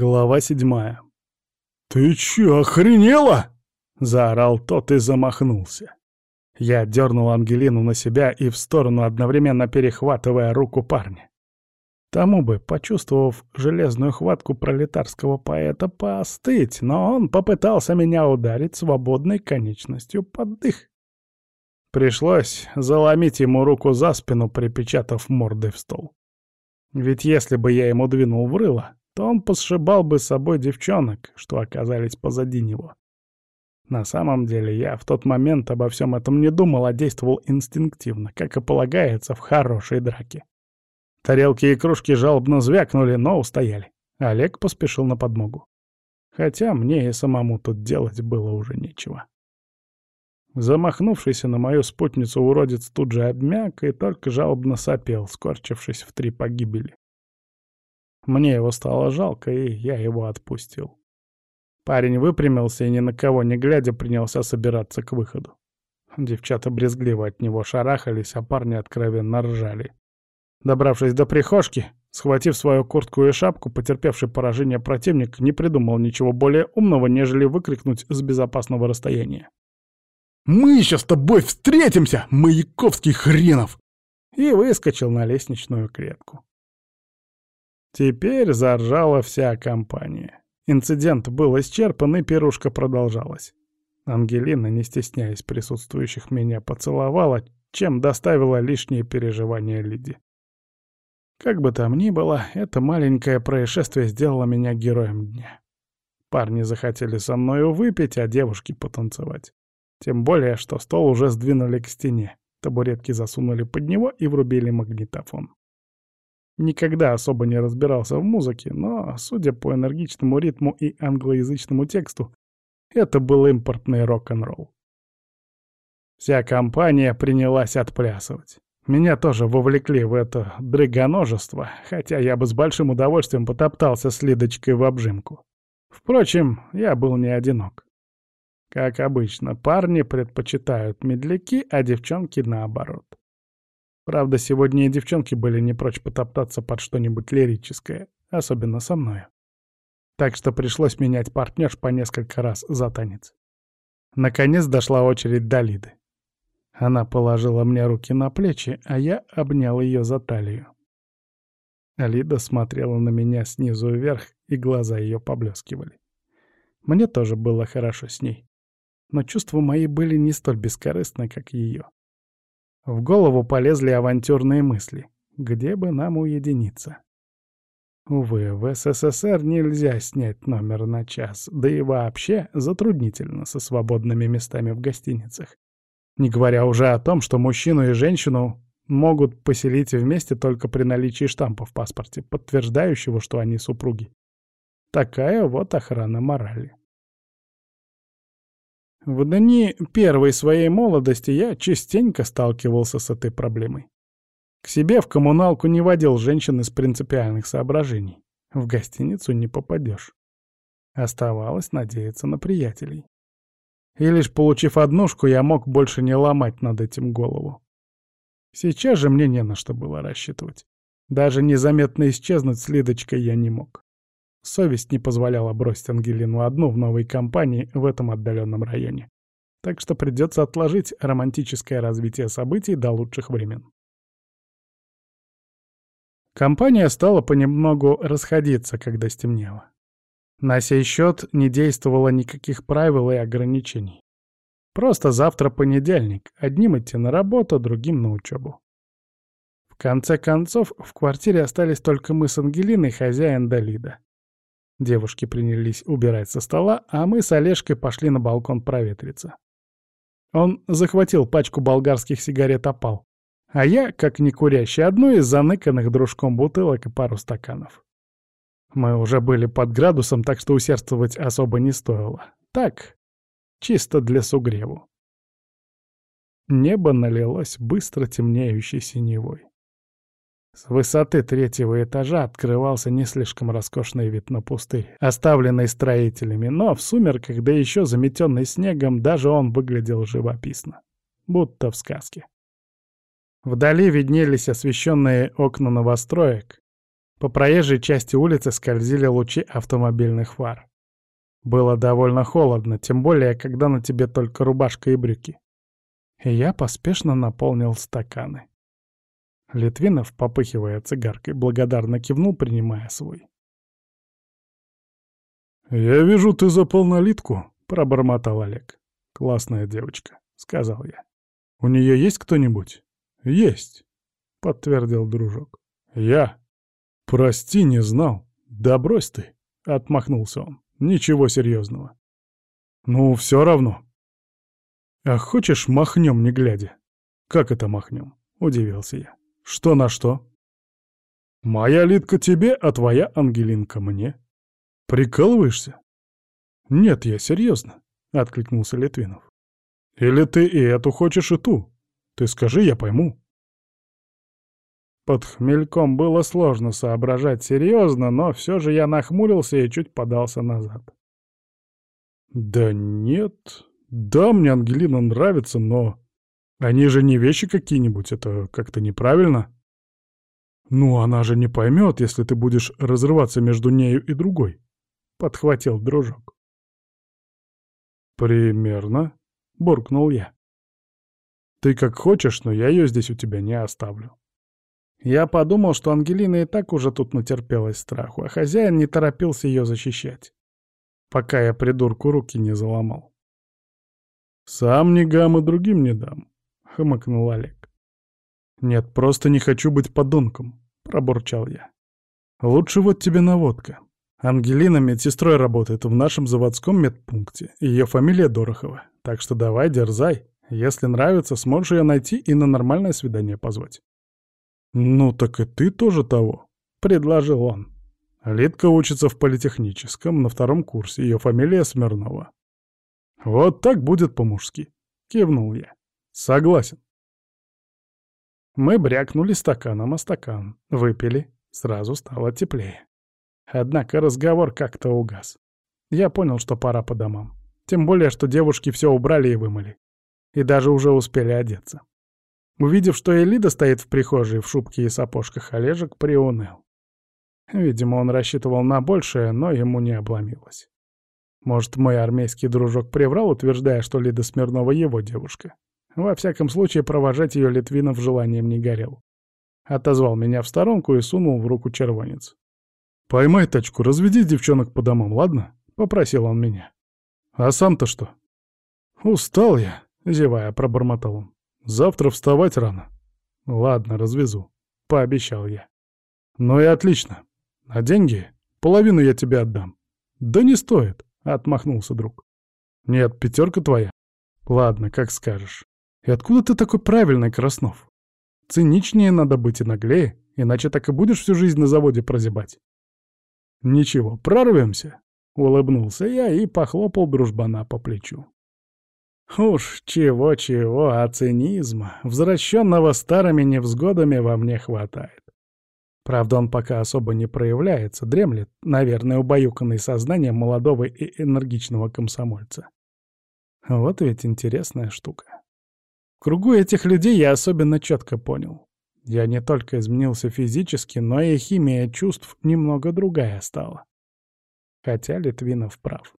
Глава седьмая. «Ты чё, охренела?» — заорал тот и замахнулся. Я дернул Ангелину на себя и в сторону, одновременно перехватывая руку парня. Тому бы, почувствовав железную хватку пролетарского поэта, поостыть, но он попытался меня ударить свободной конечностью под дых. Пришлось заломить ему руку за спину, припечатав мордой в стол. Ведь если бы я ему двинул в рыло, то он посшибал бы с собой девчонок, что оказались позади него. На самом деле я в тот момент обо всем этом не думал, а действовал инстинктивно, как и полагается в хорошей драке. Тарелки и кружки жалобно звякнули, но устояли. Олег поспешил на подмогу. Хотя мне и самому тут делать было уже нечего. Замахнувшийся на мою спутницу уродец тут же обмяк и только жалобно сопел, скорчившись в три погибели. Мне его стало жалко, и я его отпустил. Парень выпрямился и ни на кого не глядя принялся собираться к выходу. Девчата брезгливо от него шарахались, а парни откровенно ржали. Добравшись до прихожки, схватив свою куртку и шапку, потерпевший поражение противник не придумал ничего более умного, нежели выкрикнуть с безопасного расстояния. «Мы еще с тобой встретимся, Маяковский хренов!» И выскочил на лестничную клетку. Теперь заржала вся компания. Инцидент был исчерпан, и пирушка продолжалась. Ангелина, не стесняясь присутствующих, меня поцеловала, чем доставила лишние переживания Лиди. Как бы там ни было, это маленькое происшествие сделало меня героем дня. Парни захотели со мною выпить, а девушки потанцевать. Тем более, что стол уже сдвинули к стене, табуретки засунули под него и врубили магнитофон. Никогда особо не разбирался в музыке, но, судя по энергичному ритму и англоязычному тексту, это был импортный рок-н-ролл. Вся компания принялась отплясывать. Меня тоже вовлекли в это дрыгоножество, хотя я бы с большим удовольствием потоптался с Лидочкой в обжимку. Впрочем, я был не одинок. Как обычно, парни предпочитают медляки, а девчонки наоборот. Правда, сегодня и девчонки были не прочь потоптаться под что-нибудь лирическое, особенно со мной. Так что пришлось менять партнерш по несколько раз за танец. Наконец дошла очередь до Лиды. Она положила мне руки на плечи, а я обнял ее за талию. Лида смотрела на меня снизу вверх, и глаза ее поблескивали. Мне тоже было хорошо с ней. Но чувства мои были не столь бескорыстны, как ее. В голову полезли авантюрные мысли. Где бы нам уединиться? Увы, в СССР нельзя снять номер на час, да и вообще затруднительно со свободными местами в гостиницах. Не говоря уже о том, что мужчину и женщину могут поселить вместе только при наличии штампа в паспорте, подтверждающего, что они супруги. Такая вот охрана морали. В дни первой своей молодости я частенько сталкивался с этой проблемой. К себе в коммуналку не водил женщин из принципиальных соображений. В гостиницу не попадешь. Оставалось надеяться на приятелей. И лишь получив однушку, я мог больше не ломать над этим голову. Сейчас же мне не на что было рассчитывать. Даже незаметно исчезнуть с Лидочкой я не мог. Совесть не позволяла бросить Ангелину одну в новой компании в этом отдаленном районе. Так что придется отложить романтическое развитие событий до лучших времен. Компания стала понемногу расходиться, когда стемнело. На сей счет не действовало никаких правил и ограничений. Просто завтра понедельник, одним идти на работу, другим на учебу. В конце концов, в квартире остались только мы с Ангелиной, хозяин Далида. Девушки принялись убирать со стола, а мы с Олежкой пошли на балкон проветриться. Он захватил пачку болгарских сигарет опал, а я, как не курящий, одну из заныканных дружком бутылок и пару стаканов. Мы уже были под градусом, так что усердствовать особо не стоило. Так, чисто для сугреву. Небо налилось быстро темнеющей синевой. С высоты третьего этажа открывался не слишком роскошный вид на пустырь, оставленный строителями, но в сумерках, да еще заметенный снегом, даже он выглядел живописно. Будто в сказке. Вдали виднелись освещенные окна новостроек, По проезжей части улицы скользили лучи автомобильных фар. Было довольно холодно, тем более, когда на тебе только рубашка и брюки. И я поспешно наполнил стаканы. Литвинов, попыхивая цигаркой, благодарно кивнул, принимая свой. «Я вижу, ты запал на Литку», — пробормотал Олег. «Классная девочка», — сказал я. «У нее есть кто-нибудь?» «Есть», — подтвердил дружок. «Я». «Прости, не знал». «Да брось ты», — отмахнулся он. «Ничего серьезного». «Ну, все равно». «А хочешь, махнем, не глядя?» «Как это махнем?» — удивился я. «Что на что?» «Моя Литка тебе, а твоя Ангелинка мне». «Прикалываешься?» «Нет, я серьезно», — откликнулся Литвинов. «Или ты и эту хочешь, и ту? Ты скажи, я пойму». Под хмельком было сложно соображать серьезно, но все же я нахмурился и чуть подался назад. «Да нет. Да, мне Ангелина нравится, но... Они же не вещи какие-нибудь, это как-то неправильно». «Ну, она же не поймет, если ты будешь разрываться между нею и другой», — подхватил дружок. «Примерно», — буркнул я. «Ты как хочешь, но я ее здесь у тебя не оставлю». Я подумал, что Ангелина и так уже тут натерпелась страху, а хозяин не торопился ее защищать, пока я придурку руки не заломал. «Сам не гам и другим не дам», — хмыкнул Олег. «Нет, просто не хочу быть подонком», — пробурчал я. «Лучше вот тебе наводка. Ангелина медсестрой работает в нашем заводском медпункте. Ее фамилия Дорохова. Так что давай, дерзай. Если нравится, сможешь ее найти и на нормальное свидание позвать. «Ну так и ты тоже того», — предложил он. Лидка учится в политехническом, на втором курсе. Ее фамилия Смирнова. «Вот так будет по-мужски», — кивнул я. «Согласен». Мы брякнули стаканом о стакан, выпили, сразу стало теплее. Однако разговор как-то угас. Я понял, что пора по домам. Тем более, что девушки все убрали и вымыли. И даже уже успели одеться. Увидев, что Элида стоит в прихожей в шубке и сапожках, Олежек приуныл. Видимо, он рассчитывал на большее, но ему не обломилось. Может, мой армейский дружок приврал, утверждая, что Лида Смирнова его девушка. Во всяком случае, провожать ее Литвинов желанием не горел. Отозвал меня в сторонку и сунул в руку червонец. «Поймай тачку, разведи девчонок по домам, ладно?» — попросил он меня. «А сам-то что?» «Устал я», — зевая, пробормотал он. «Завтра вставать рано». «Ладно, развезу», — пообещал я. «Ну и отлично. А деньги? Половину я тебе отдам». «Да не стоит», — отмахнулся друг. «Нет, пятерка твоя». «Ладно, как скажешь. И откуда ты такой правильный, Краснов? Циничнее надо быть и наглее, иначе так и будешь всю жизнь на заводе прозябать». «Ничего, прорвемся», — улыбнулся я и похлопал дружбана по плечу. Уж чего-чего, а цинизма, возвращенного старыми невзгодами, во мне хватает. Правда, он пока особо не проявляется, дремлет, наверное, убаюканный сознанием молодого и энергичного комсомольца. Вот ведь интересная штука. Кругу этих людей я особенно четко понял. Я не только изменился физически, но и химия чувств немного другая стала. Хотя Литвинов прав.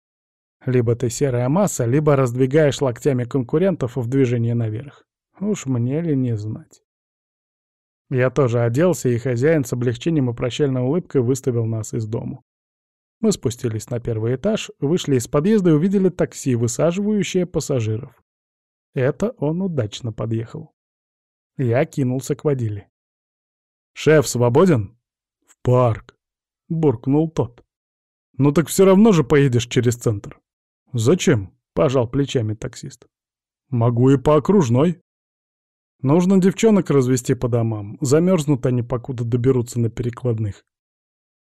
Либо ты серая масса, либо раздвигаешь локтями конкурентов в движение наверх. Уж мне ли не знать. Я тоже оделся, и хозяин с облегчением и прощальной улыбкой выставил нас из дому. Мы спустились на первый этаж, вышли из подъезда и увидели такси, высаживающее пассажиров. Это он удачно подъехал. Я кинулся к водиле. «Шеф свободен?» «В парк», — буркнул тот. «Ну так все равно же поедешь через центр». «Зачем?» — пожал плечами таксист. «Могу и по окружной». «Нужно девчонок развести по домам. Замерзнут они, покуда доберутся на перекладных».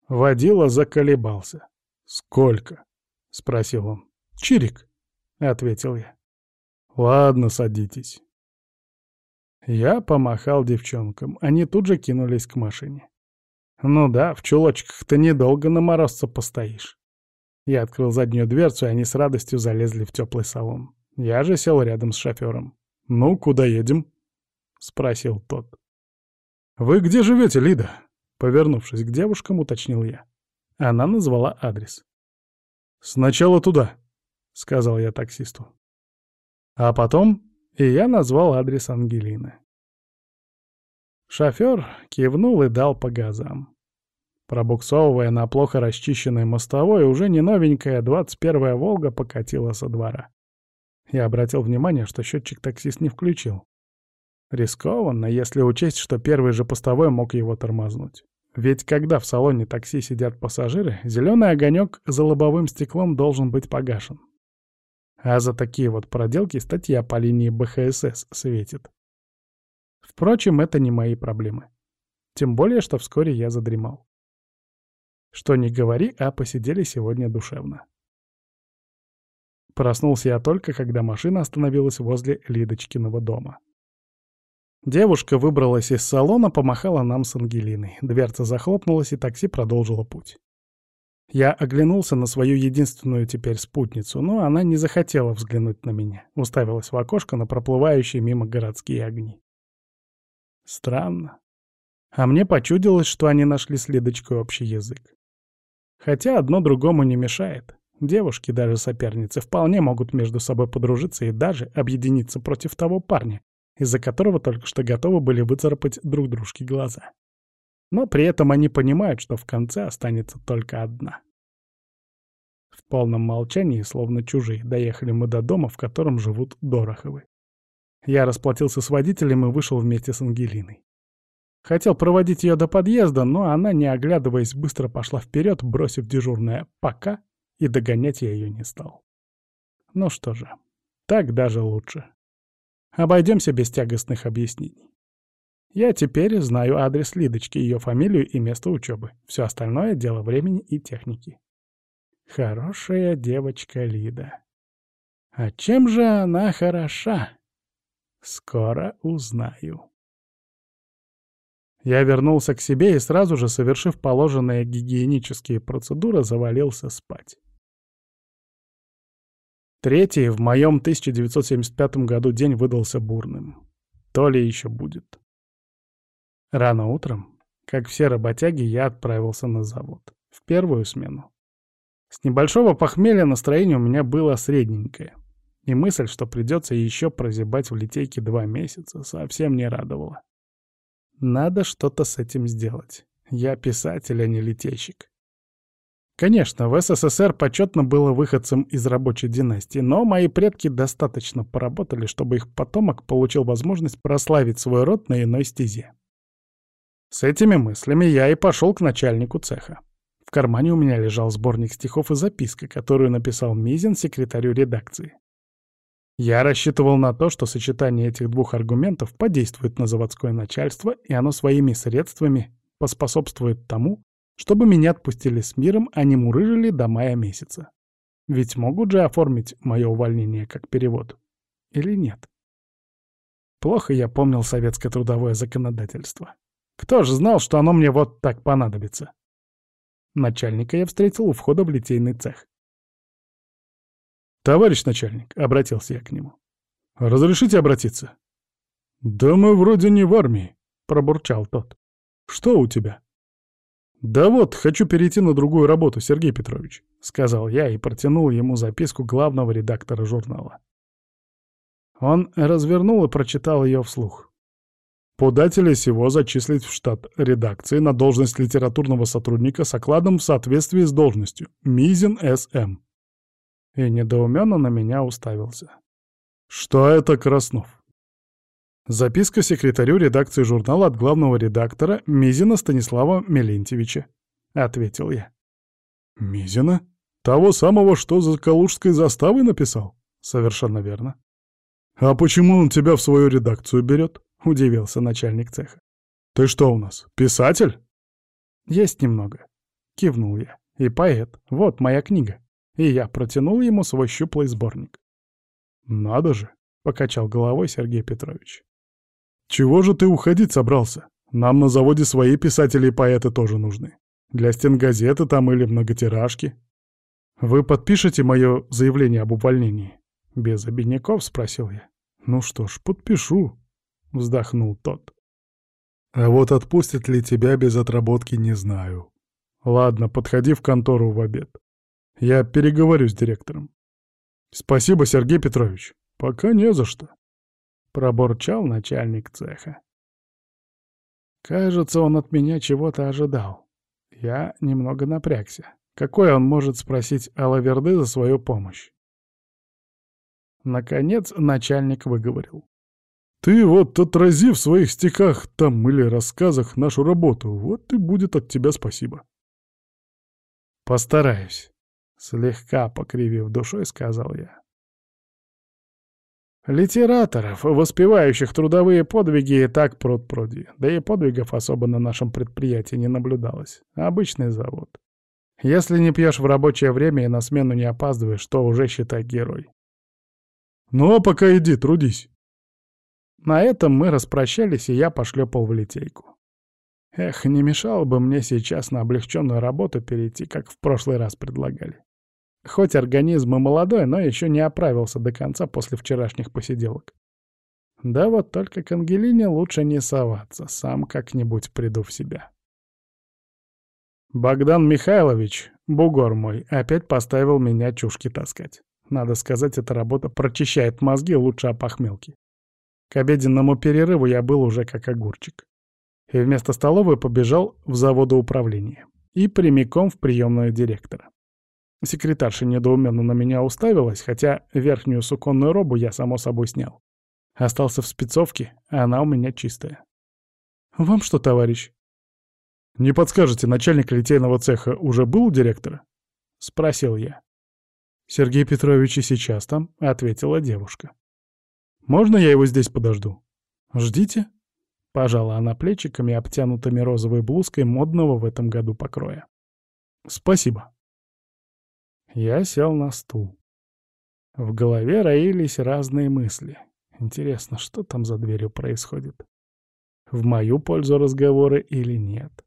Водила заколебался. «Сколько?» — спросил он. «Чирик», — ответил я. «Ладно, садитесь». Я помахал девчонкам, они тут же кинулись к машине. Ну да, в чулочках-то недолго на морозце постоишь. Я открыл заднюю дверцу, и они с радостью залезли в теплый салон. Я же сел рядом с шофером. «Ну, куда едем?» — спросил тот. «Вы где живете, Лида?» Повернувшись к девушкам, уточнил я. Она назвала адрес. «Сначала туда», — сказал я таксисту. А потом и я назвал адрес Ангелины. Шофер кивнул и дал по газам. Пробуксовывая на плохо расчищенной мостовой, уже не новенькая 21-я «Волга» покатила со двора. Я обратил внимание, что счетчик таксист не включил. Рискованно, если учесть, что первый же постовой мог его тормознуть. Ведь когда в салоне такси сидят пассажиры, зеленый огонек за лобовым стеклом должен быть погашен. А за такие вот проделки статья по линии БХСС светит. Впрочем, это не мои проблемы. Тем более, что вскоре я задремал. Что не говори, а посидели сегодня душевно. Проснулся я только, когда машина остановилась возле Лидочкиного дома. Девушка выбралась из салона, помахала нам с Ангелиной. Дверца захлопнулась, и такси продолжило путь. Я оглянулся на свою единственную теперь спутницу, но она не захотела взглянуть на меня, уставилась в окошко на проплывающие мимо городские огни. Странно. А мне почудилось, что они нашли с Лидочкой общий язык. Хотя одно другому не мешает. Девушки, даже соперницы, вполне могут между собой подружиться и даже объединиться против того парня, из-за которого только что готовы были выцарапать друг дружке глаза но при этом они понимают, что в конце останется только одна. В полном молчании, словно чужие, доехали мы до дома, в котором живут Дороховы. Я расплатился с водителем и вышел вместе с Ангелиной. Хотел проводить ее до подъезда, но она, не оглядываясь, быстро пошла вперед, бросив дежурное «пока», и догонять я ее не стал. Ну что же, так даже лучше. Обойдемся без тягостных объяснений. Я теперь знаю адрес Лидочки, ее фамилию и место учебы. Все остальное — дело времени и техники. Хорошая девочка Лида. А чем же она хороша? Скоро узнаю. Я вернулся к себе и сразу же, совершив положенные гигиенические процедуры, завалился спать. Третий в моем 1975 году день выдался бурным. То ли еще будет. Рано утром, как все работяги, я отправился на завод. В первую смену. С небольшого похмелья настроение у меня было средненькое. И мысль, что придется еще прозябать в литейке два месяца, совсем не радовала. Надо что-то с этим сделать. Я писатель, а не литейщик. Конечно, в СССР почетно было выходцем из рабочей династии, но мои предки достаточно поработали, чтобы их потомок получил возможность прославить свой род на иной стезе. С этими мыслями я и пошел к начальнику цеха. В кармане у меня лежал сборник стихов и записка, которую написал Мизин секретарю редакции. Я рассчитывал на то, что сочетание этих двух аргументов подействует на заводское начальство, и оно своими средствами поспособствует тому, чтобы меня отпустили с миром, а не мурыжили до мая месяца. Ведь могут же оформить мое увольнение как перевод. Или нет? Плохо я помнил советское трудовое законодательство. Кто же знал, что оно мне вот так понадобится? Начальника я встретил у входа в литейный цех. «Товарищ начальник», — обратился я к нему, — «разрешите обратиться?» «Да мы вроде не в армии», — пробурчал тот. «Что у тебя?» «Да вот, хочу перейти на другую работу, Сергей Петрович», — сказал я и протянул ему записку главного редактора журнала. Он развернул и прочитал ее вслух. Подателя сего зачислить в штат редакции на должность литературного сотрудника с окладом в соответствии с должностью. Мизин С.М. И недоуменно на меня уставился. Что это, Краснов? Записка секретарю редакции журнала от главного редактора Мизина Станислава Мелентьевича. Ответил я. Мизина? Того самого, что за Калужской заставой написал? Совершенно верно. А почему он тебя в свою редакцию берет? — удивился начальник цеха. «Ты что у нас, писатель?» «Есть немного», — кивнул я. «И поэт. Вот моя книга». И я протянул ему свой щуплый сборник. «Надо же», — покачал головой Сергей Петрович. «Чего же ты уходить собрался? Нам на заводе свои писатели и поэты тоже нужны. Для стенгазеты там или многотиражки. Вы подпишете мое заявление об увольнении?» «Без обиняков?» — спросил я. «Ну что ж, подпишу», — вздохнул тот. А вот отпустят ли тебя без отработки, не знаю. Ладно, подходи в контору в обед. Я переговорю с директором. Спасибо, Сергей Петрович. Пока не за что. Проборчал начальник цеха. Кажется, он от меня чего-то ожидал. Я немного напрягся. Какой он может спросить Алаверды за свою помощь? Наконец начальник выговорил. «Ты вот отрази в своих стихах там или рассказах нашу работу, вот и будет от тебя спасибо». «Постараюсь», — слегка покривив душой, сказал я. Литераторов, воспевающих трудовые подвиги, и так пруд-пруди. Да и подвигов особо на нашем предприятии не наблюдалось. Обычный завод. Если не пьешь в рабочее время и на смену не опаздываешь, то уже считай герой. Ну а пока иди, трудись. На этом мы распрощались, и я пошлепал в литейку. Эх, не мешало бы мне сейчас на облегченную работу перейти, как в прошлый раз предлагали. Хоть организм и молодой, но еще не оправился до конца после вчерашних посиделок. Да вот только к Ангелине лучше не соваться, сам как-нибудь приду в себя. Богдан Михайлович, бугор мой, опять поставил меня чушки таскать. Надо сказать, эта работа прочищает мозги лучше опохмелки. К обеденному перерыву я был уже как огурчик. И вместо столовой побежал в заводоуправление. И прямиком в приемную директора. Секретарша недоуменно на меня уставилась, хотя верхнюю суконную робу я, само собой, снял. Остался в спецовке, а она у меня чистая. «Вам что, товарищ?» «Не подскажете, начальник литейного цеха уже был у директора?» — спросил я. «Сергей Петрович и сейчас там», — ответила девушка. «Можно я его здесь подожду?» «Ждите», — пожала она плечиками, обтянутыми розовой блузкой модного в этом году покроя. «Спасибо». Я сел на стул. В голове роились разные мысли. Интересно, что там за дверью происходит? В мою пользу разговоры или нет?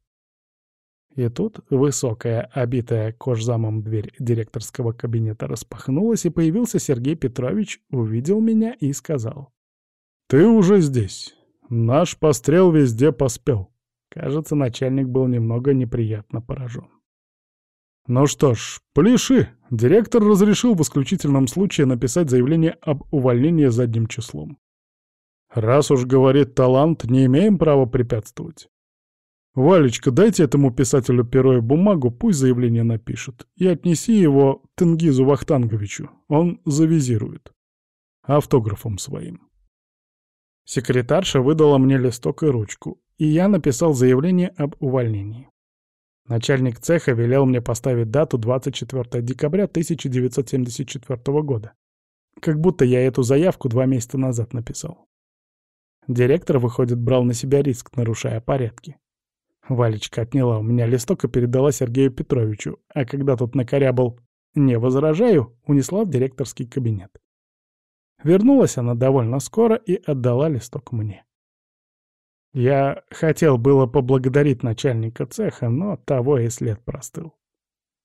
И тут высокая, обитая кожзамом дверь директорского кабинета распахнулась, и появился Сергей Петрович, увидел меня и сказал. «Ты уже здесь. Наш пострел везде поспел». Кажется, начальник был немного неприятно поражен. Ну что ж, пляши. Директор разрешил в исключительном случае написать заявление об увольнении задним числом. Раз уж говорит талант, не имеем права препятствовать. «Валечка, дайте этому писателю перо и бумагу, пусть заявление напишет, и отнеси его Тенгизу Вахтанговичу, он завизирует. Автографом своим». Секретарша выдала мне листок и ручку, и я написал заявление об увольнении. Начальник цеха велел мне поставить дату 24 декабря 1974 года. Как будто я эту заявку два месяца назад написал. Директор, выходит, брал на себя риск, нарушая порядки. Валечка отняла у меня листок и передала Сергею Петровичу, а когда тот накорябал «не возражаю», унесла в директорский кабинет. Вернулась она довольно скоро и отдала листок мне. Я хотел было поблагодарить начальника цеха, но того и след простыл.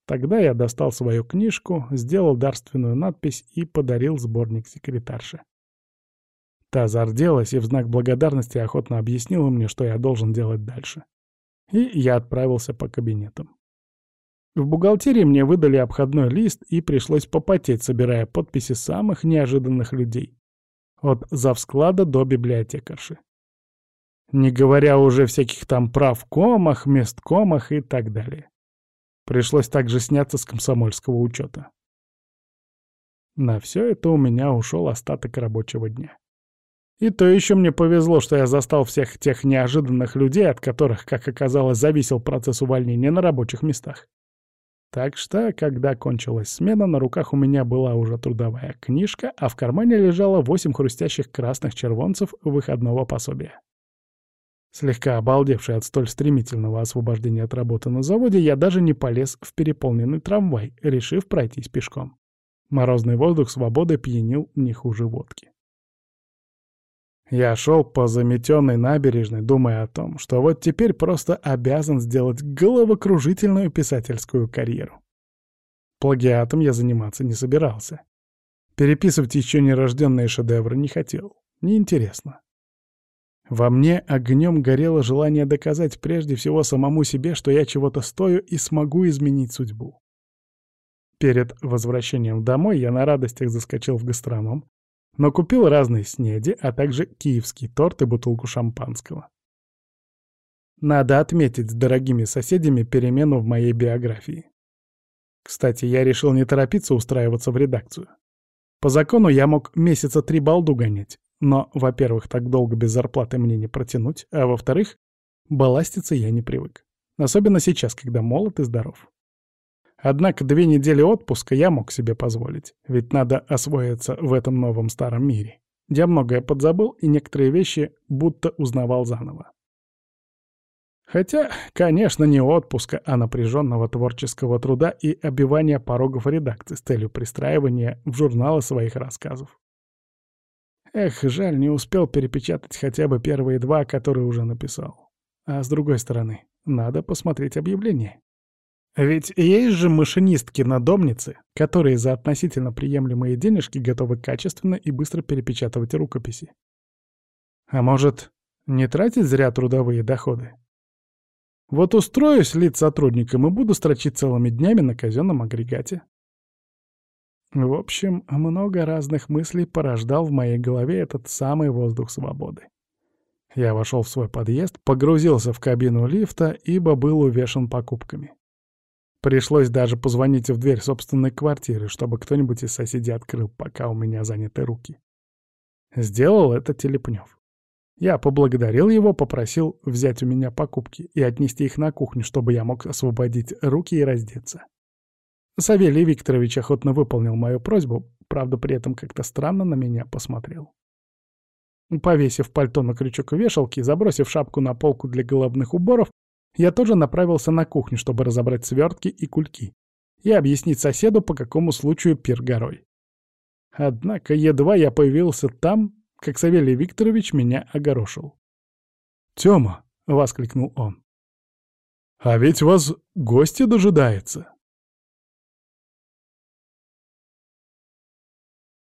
Тогда я достал свою книжку, сделал дарственную надпись и подарил сборник секретарше. Та зарделась и в знак благодарности охотно объяснила мне, что я должен делать дальше. И я отправился по кабинетам. В бухгалтерии мне выдали обходной лист и пришлось попотеть, собирая подписи самых неожиданных людей. От завсклада до библиотекарши. Не говоря уже всяких там правкомах, месткомах и так далее. Пришлось также сняться с комсомольского учета. На все это у меня ушел остаток рабочего дня. И то еще мне повезло, что я застал всех тех неожиданных людей, от которых, как оказалось, зависел процесс увольнения на рабочих местах. Так что, когда кончилась смена, на руках у меня была уже трудовая книжка, а в кармане лежало восемь хрустящих красных червонцев выходного пособия. Слегка обалдевший от столь стремительного освобождения от работы на заводе, я даже не полез в переполненный трамвай, решив пройтись пешком. Морозный воздух свободы пьянил не хуже водки. Я шел по заметенной набережной, думая о том, что вот теперь просто обязан сделать головокружительную писательскую карьеру. Плагиатом я заниматься не собирался. Переписывать еще нерожденные шедевры не хотел. Неинтересно. Во мне огнем горело желание доказать прежде всего самому себе, что я чего-то стою и смогу изменить судьбу. Перед возвращением домой я на радостях заскочил в гастроном, но купил разные снеди, а также киевский торт и бутылку шампанского. Надо отметить с дорогими соседями перемену в моей биографии. Кстати, я решил не торопиться устраиваться в редакцию. По закону я мог месяца три балду гонять, но, во-первых, так долго без зарплаты мне не протянуть, а во-вторых, баластиться я не привык. Особенно сейчас, когда молод и здоров. Однако две недели отпуска я мог себе позволить, ведь надо освоиться в этом новом старом мире. Я многое подзабыл и некоторые вещи будто узнавал заново. Хотя, конечно, не отпуска, а напряженного творческого труда и обивания порогов редакции с целью пристраивания в журналы своих рассказов. Эх, жаль, не успел перепечатать хотя бы первые два, которые уже написал. А с другой стороны, надо посмотреть объявление. Ведь есть же машинистки-надомницы, которые за относительно приемлемые денежки готовы качественно и быстро перепечатывать рукописи. А может, не тратить зря трудовые доходы? Вот устроюсь лид сотрудником и буду строчить целыми днями на казенном агрегате. В общем, много разных мыслей порождал в моей голове этот самый воздух свободы. Я вошел в свой подъезд, погрузился в кабину лифта, ибо был увешан покупками. Пришлось даже позвонить в дверь собственной квартиры, чтобы кто-нибудь из соседей открыл, пока у меня заняты руки. Сделал это Телепнев. Я поблагодарил его, попросил взять у меня покупки и отнести их на кухню, чтобы я мог освободить руки и раздеться. Савелий Викторович охотно выполнил мою просьбу, правда, при этом как-то странно на меня посмотрел. Повесив пальто на крючок вешалки забросив шапку на полку для головных уборов, я тоже направился на кухню, чтобы разобрать свертки и кульки и объяснить соседу, по какому случаю пир горой. Однако едва я появился там, как Савелий Викторович меня огорошил. «Тёма!» — воскликнул он. «А ведь вас гости дожидается!»